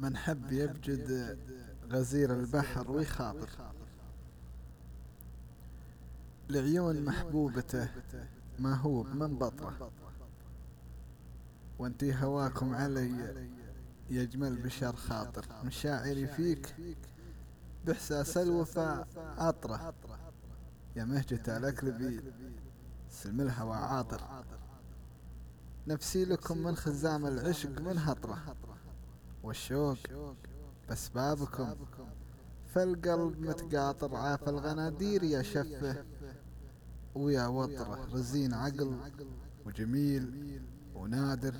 من حب يبجد غزير البحر ويخاطر لعيون محبوبته ما هو من بطره. وانتي هواكم علي يجمل بشر خاطر. مشاعري فيك بإحساس الوفاء عطرة يا مهجة الأكلبي سلم الهوى عاطر. نفسي لكم من خزام العشق من هطرة. والشوق. بس بابكم. فالقلب متقاطر عاف الغنادير يا شفه. ويا وطرة رزين عقل وجميل ونادر.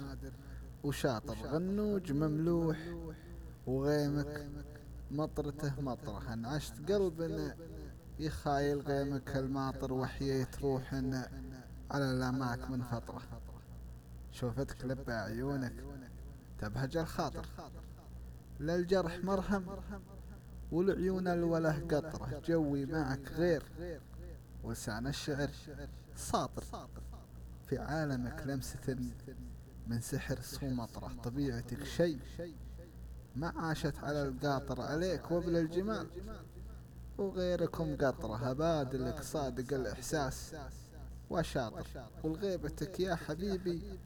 وشاطر غنوج مملوح. وغيمك مطرته مطره انعشت قلب يخايل غيمك الماطر وحييت روح على لاماك من فترة شوفتك لبى عيونك تبهج الخاطر. للجرح مرهم والعيون الوله قطرة. جوي معك غير. ولسان الشعر ساطر. في عالمك لمسة من سحر صومطرة طبيعتك شيء. ما عاشت على القاطر عليك وبل الجمال. وغيركم قطرة. أبادلك صادق الإحساس. وشاطر. والغيبتك يا حبيبي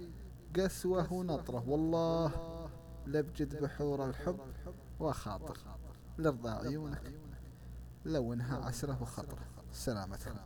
قسوة ونطرة. والله لبجد بحور الحب وخاطر لرضى عيونك لونها عسرة وخطرة سلامتكم